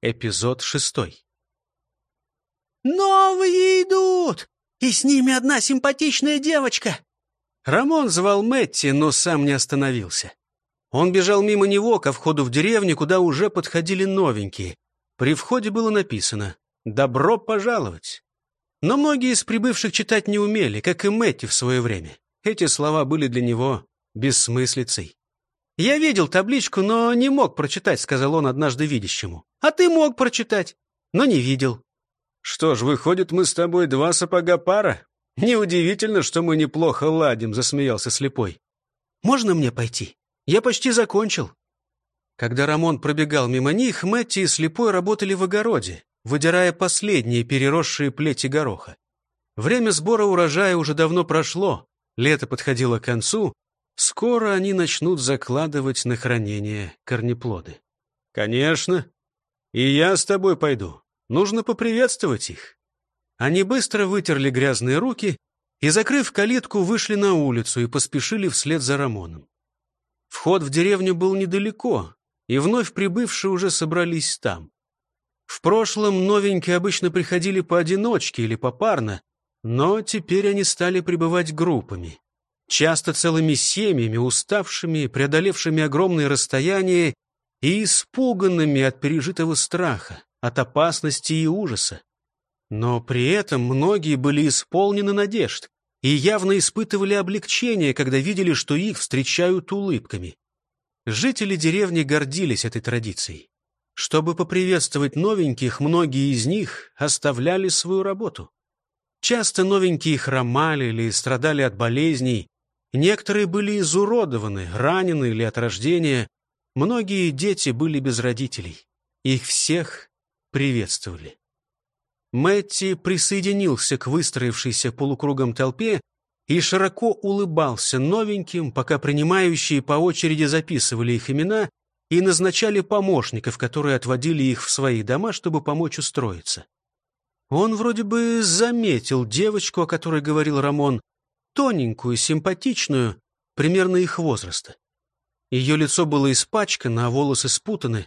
Эпизод шестой. «Новые идут! И с ними одна симпатичная девочка!» Рамон звал Мэтти, но сам не остановился. Он бежал мимо него ко входу в деревню, куда уже подходили новенькие. При входе было написано «Добро пожаловать». Но многие из прибывших читать не умели, как и Мэтти в свое время. Эти слова были для него бессмыслицей. «Я видел табличку, но не мог прочитать», — сказал он однажды видящему. «А ты мог прочитать, но не видел». «Что ж, выходит, мы с тобой два сапога пара? Неудивительно, что мы неплохо ладим», — засмеялся слепой. «Можно мне пойти? Я почти закончил». Когда Рамон пробегал мимо них, Мэтти и слепой работали в огороде, выдирая последние переросшие плети гороха. Время сбора урожая уже давно прошло, лето подходило к концу, скоро они начнут закладывать на хранение корнеплоды. «Конечно. И я с тобой пойду. Нужно поприветствовать их». Они быстро вытерли грязные руки и, закрыв калитку, вышли на улицу и поспешили вслед за Рамоном. Вход в деревню был недалеко, и вновь прибывшие уже собрались там. В прошлом новенькие обычно приходили поодиночке или попарно, но теперь они стали пребывать группами. Часто целыми семьями, уставшими, преодолевшими огромные расстояния и испуганными от пережитого страха, от опасности и ужаса. Но при этом многие были исполнены надежд и явно испытывали облегчение, когда видели, что их встречают улыбками. Жители деревни гордились этой традицией. Чтобы поприветствовать новеньких, многие из них оставляли свою работу. Часто новенькие хромали или страдали от болезней, некоторые были изуродованы, ранены или от рождения, многие дети были без родителей. Их всех приветствовали. Мэтти присоединился к выстроившейся полукругом толпе и широко улыбался новеньким, пока принимающие по очереди записывали их имена и назначали помощников, которые отводили их в свои дома, чтобы помочь устроиться. Он вроде бы заметил девочку, о которой говорил Рамон, тоненькую, симпатичную, примерно их возраста. Ее лицо было испачкано, а волосы спутаны.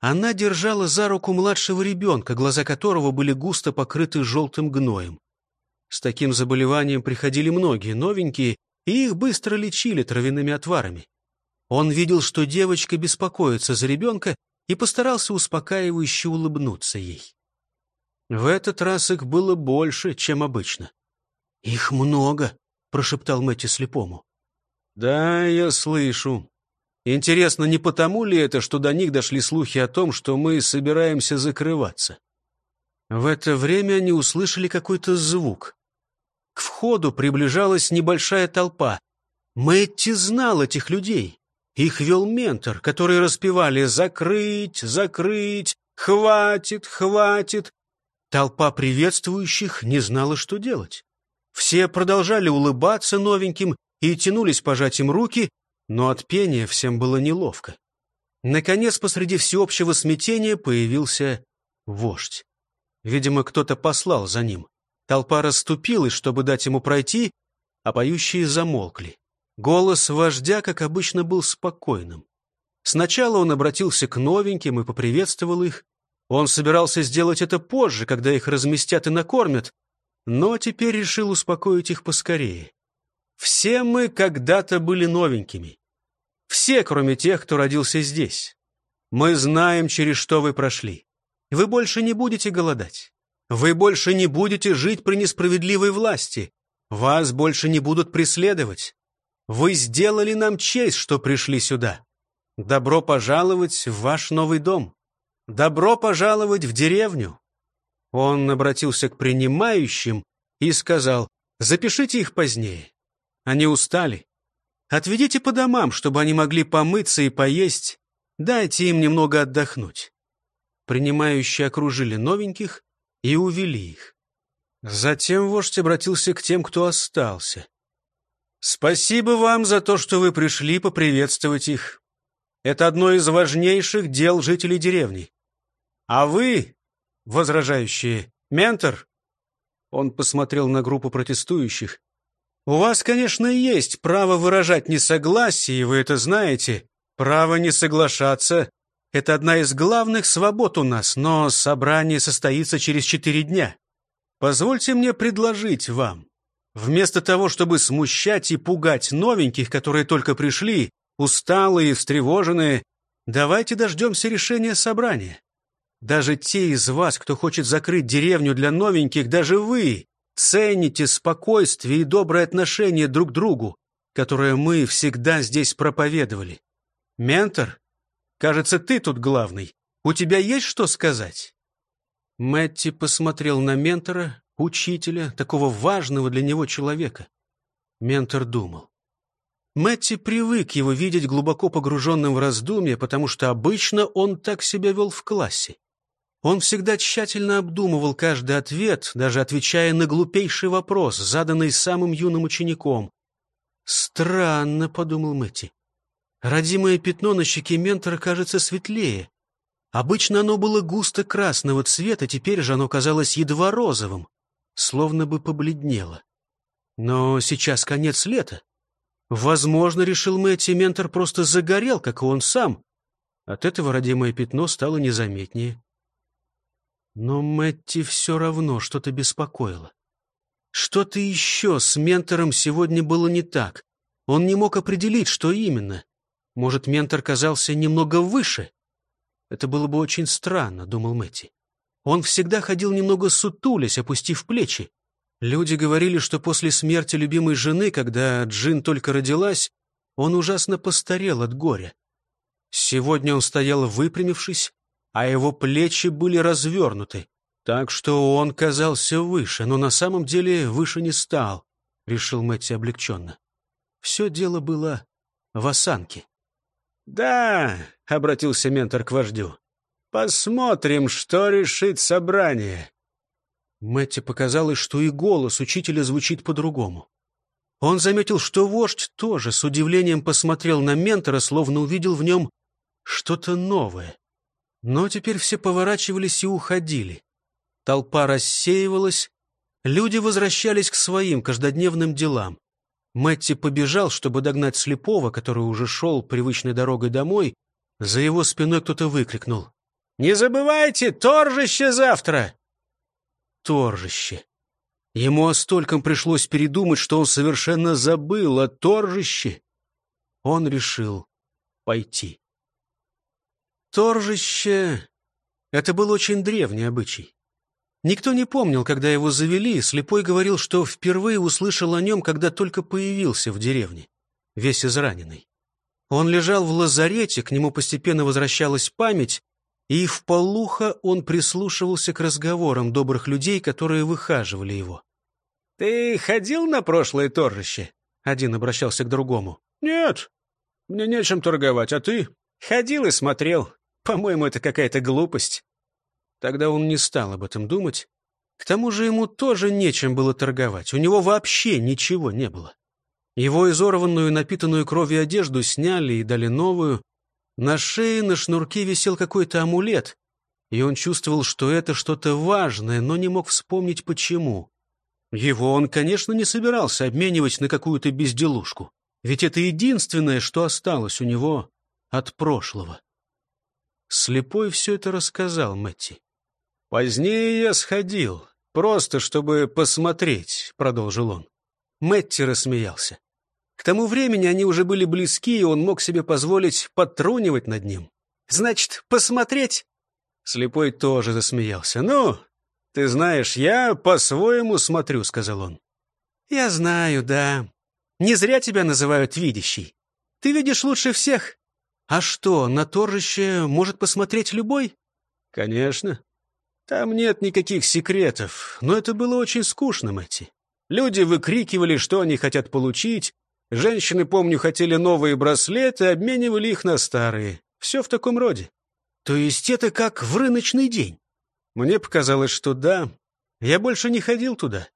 Она держала за руку младшего ребенка, глаза которого были густо покрыты желтым гноем. С таким заболеванием приходили многие новенькие, и их быстро лечили травяными отварами. Он видел, что девочка беспокоится за ребенка, и постарался успокаивающе улыбнуться ей. В этот раз их было больше, чем обычно. «Их много», — прошептал Мэтти слепому. «Да, я слышу. Интересно, не потому ли это, что до них дошли слухи о том, что мы собираемся закрываться? В это время они услышали какой-то звук. К входу приближалась небольшая толпа. Мэтти знал этих людей. Их вел ментор, которые распевали «Закрыть! Закрыть! Хватит! Хватит!» Толпа приветствующих не знала, что делать. Все продолжали улыбаться новеньким и тянулись пожать им руки, но от пения всем было неловко. Наконец, посреди всеобщего смятения появился вождь. Видимо, кто-то послал за ним. Толпа расступилась, чтобы дать ему пройти, а поющие замолкли. Голос вождя, как обычно, был спокойным. Сначала он обратился к новеньким и поприветствовал их. Он собирался сделать это позже, когда их разместят и накормят, но теперь решил успокоить их поскорее. Все мы когда-то были новенькими. Все, кроме тех, кто родился здесь. Мы знаем, через что вы прошли. Вы больше не будете голодать. Вы больше не будете жить при несправедливой власти. Вас больше не будут преследовать. Вы сделали нам честь, что пришли сюда. Добро пожаловать в ваш новый дом. Добро пожаловать в деревню. Он обратился к принимающим и сказал, запишите их позднее. Они устали. Отведите по домам, чтобы они могли помыться и поесть. Дайте им немного отдохнуть. Принимающие окружили новеньких и увели их. Затем вождь обратился к тем, кто остался. «Спасибо вам за то, что вы пришли поприветствовать их. Это одно из важнейших дел жителей деревни. А вы, возражающие, ментор?» Он посмотрел на группу протестующих. У вас, конечно, есть право выражать несогласие, и вы это знаете. Право не соглашаться Это одна из главных свобод у нас, но собрание состоится через четыре дня. Позвольте мне предложить вам, вместо того, чтобы смущать и пугать новеньких, которые только пришли, усталые и встревоженные, давайте дождемся решения собрания. Даже те из вас, кто хочет закрыть деревню для новеньких, даже вы цените спокойствие и доброе отношение друг к другу, которое мы всегда здесь проповедовали. Ментор, кажется, ты тут главный. У тебя есть что сказать?» Мэтти посмотрел на ментора, учителя, такого важного для него человека. Ментор думал. Мэтти привык его видеть глубоко погруженным в раздумья, потому что обычно он так себя вел в классе. Он всегда тщательно обдумывал каждый ответ, даже отвечая на глупейший вопрос, заданный самым юным учеником. «Странно», — подумал Мэтти. «Родимое пятно на щеке ментора кажется светлее. Обычно оно было густо красного цвета, теперь же оно казалось едва розовым, словно бы побледнело. Но сейчас конец лета. Возможно, решил Мэтти, ментор просто загорел, как и он сам. От этого родимое пятно стало незаметнее. Но Мэтти все равно что-то беспокоило. Что-то еще с ментором сегодня было не так. Он не мог определить, что именно. Может, ментор казался немного выше? Это было бы очень странно, думал Мэтти. Он всегда ходил немного сутулясь, опустив плечи. Люди говорили, что после смерти любимой жены, когда Джин только родилась, он ужасно постарел от горя. Сегодня он стоял выпрямившись, а его плечи были развернуты, так что он казался выше, но на самом деле выше не стал, — решил Мэтти облегченно. Все дело было в осанке. — Да, — обратился ментор к вождю, — посмотрим, что решит собрание. Мэтти показалось, что и голос учителя звучит по-другому. Он заметил, что вождь тоже с удивлением посмотрел на ментора, словно увидел в нем что-то новое. Но теперь все поворачивались и уходили. Толпа рассеивалась, люди возвращались к своим каждодневным делам. Мэтти побежал, чтобы догнать слепого, который уже шел привычной дорогой домой. За его спиной кто-то выкрикнул. «Не забывайте, торжище завтра!» Торжище. Ему о стольком пришлось передумать, что он совершенно забыл о торжище. Он решил пойти. Торжище — это был очень древний обычай. Никто не помнил, когда его завели, слепой говорил, что впервые услышал о нем, когда только появился в деревне, весь израненный. Он лежал в лазарете, к нему постепенно возвращалась память, и в полухо он прислушивался к разговорам добрых людей, которые выхаживали его. «Ты ходил на прошлое торжище?» Один обращался к другому. «Нет, мне нечем торговать, а ты?» «Ходил и смотрел. По-моему, это какая-то глупость. Тогда он не стал об этом думать. К тому же ему тоже нечем было торговать. У него вообще ничего не было. Его изорванную, напитанную кровью одежду сняли и дали новую. На шее на шнурке висел какой-то амулет, и он чувствовал, что это что-то важное, но не мог вспомнить, почему. Его он, конечно, не собирался обменивать на какую-то безделушку, ведь это единственное, что осталось у него от прошлого. Слепой все это рассказал Мэтти. «Позднее я сходил, просто чтобы посмотреть», — продолжил он. Мэтти рассмеялся. К тому времени они уже были близки, и он мог себе позволить потрунивать над ним. «Значит, посмотреть?» Слепой тоже засмеялся. «Ну, ты знаешь, я по-своему смотрю», — сказал он. «Я знаю, да. Не зря тебя называют видящий. Ты видишь лучше всех. А что, на торжище может посмотреть любой? Конечно. Там нет никаких секретов, но это было очень скучно, Мэтти. Люди выкрикивали, что они хотят получить. Женщины, помню, хотели новые браслеты, обменивали их на старые. Все в таком роде. То есть это как в рыночный день? Мне показалось, что да. Я больше не ходил туда.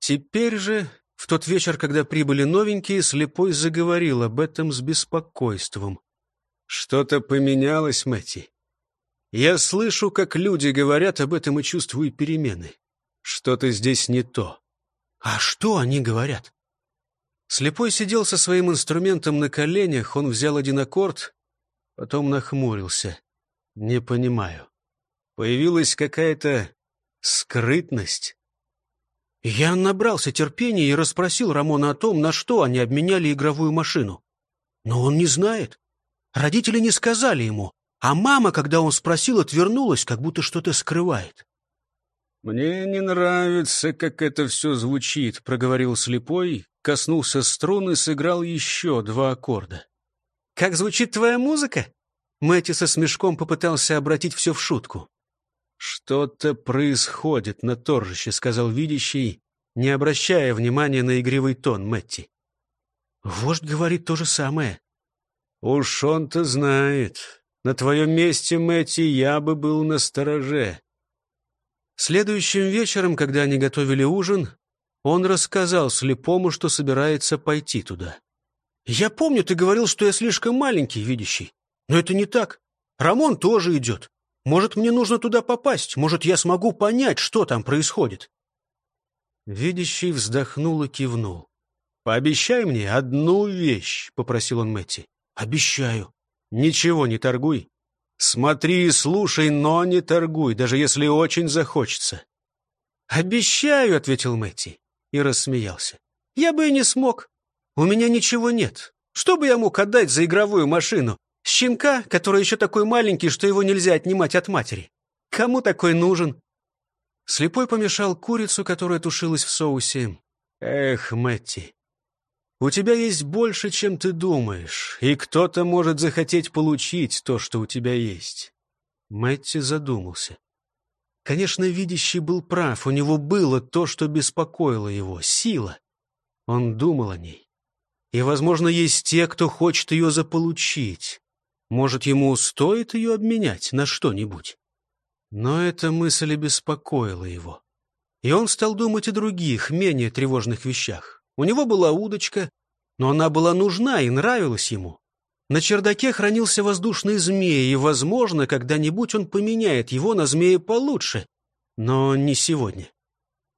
Теперь же, в тот вечер, когда прибыли новенькие, слепой заговорил об этом с беспокойством. Что-то поменялось, Мэтти. Я слышу, как люди говорят об этом и чувствую перемены. Что-то здесь не то. А что они говорят? Слепой сидел со своим инструментом на коленях, он взял один аккорд, потом нахмурился. Не понимаю. Появилась какая-то скрытность. Я набрался терпения и расспросил Рамона о том, на что они обменяли игровую машину. Но он не знает. Родители не сказали ему, а мама, когда он спросил, отвернулась, как будто что-то скрывает. «Мне не нравится, как это все звучит», — проговорил слепой, коснулся струн и сыграл еще два аккорда. «Как звучит твоя музыка?» Мэтти со смешком попытался обратить все в шутку. «Что-то происходит на торжище», — сказал видящий, не обращая внимания на игривый тон Мэтти. «Вождь говорит то же самое». «Уж он-то знает. На твоем месте, Мэтти, я бы был на стороже». Следующим вечером, когда они готовили ужин, он рассказал слепому, что собирается пойти туда. «Я помню, ты говорил, что я слишком маленький, видящий. Но это не так. Рамон тоже идет. Может, мне нужно туда попасть? Может, я смогу понять, что там происходит?» Видящий вздохнул и кивнул. «Пообещай мне одну вещь», — попросил он Мэтти. «Обещаю». «Ничего не торгуй. Смотри и слушай, но не торгуй, даже если очень захочется». «Обещаю», — ответил Мэтти и рассмеялся. «Я бы и не смог. У меня ничего нет. Что бы я мог отдать за игровую машину? Щенка, который еще такой маленький, что его нельзя отнимать от матери. Кому такой нужен?» Слепой помешал курицу, которая тушилась в соусе. «Эх, Мэтти, у тебя есть больше, чем ты думаешь, и кто-то может захотеть получить то, что у тебя есть». Мэтти задумался. Конечно, видящий был прав, у него было то, что беспокоило его — сила. Он думал о ней. И, возможно, есть те, кто хочет ее заполучить. Может, ему стоит ее обменять на что-нибудь? Но эта мысль и беспокоила его. И он стал думать о других, менее тревожных вещах. У него была удочка, но она была нужна и нравилась ему. На чердаке хранился воздушный змей, и, возможно, когда-нибудь он поменяет его на змея получше. Но не сегодня.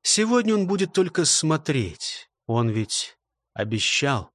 Сегодня он будет только смотреть. Он ведь обещал.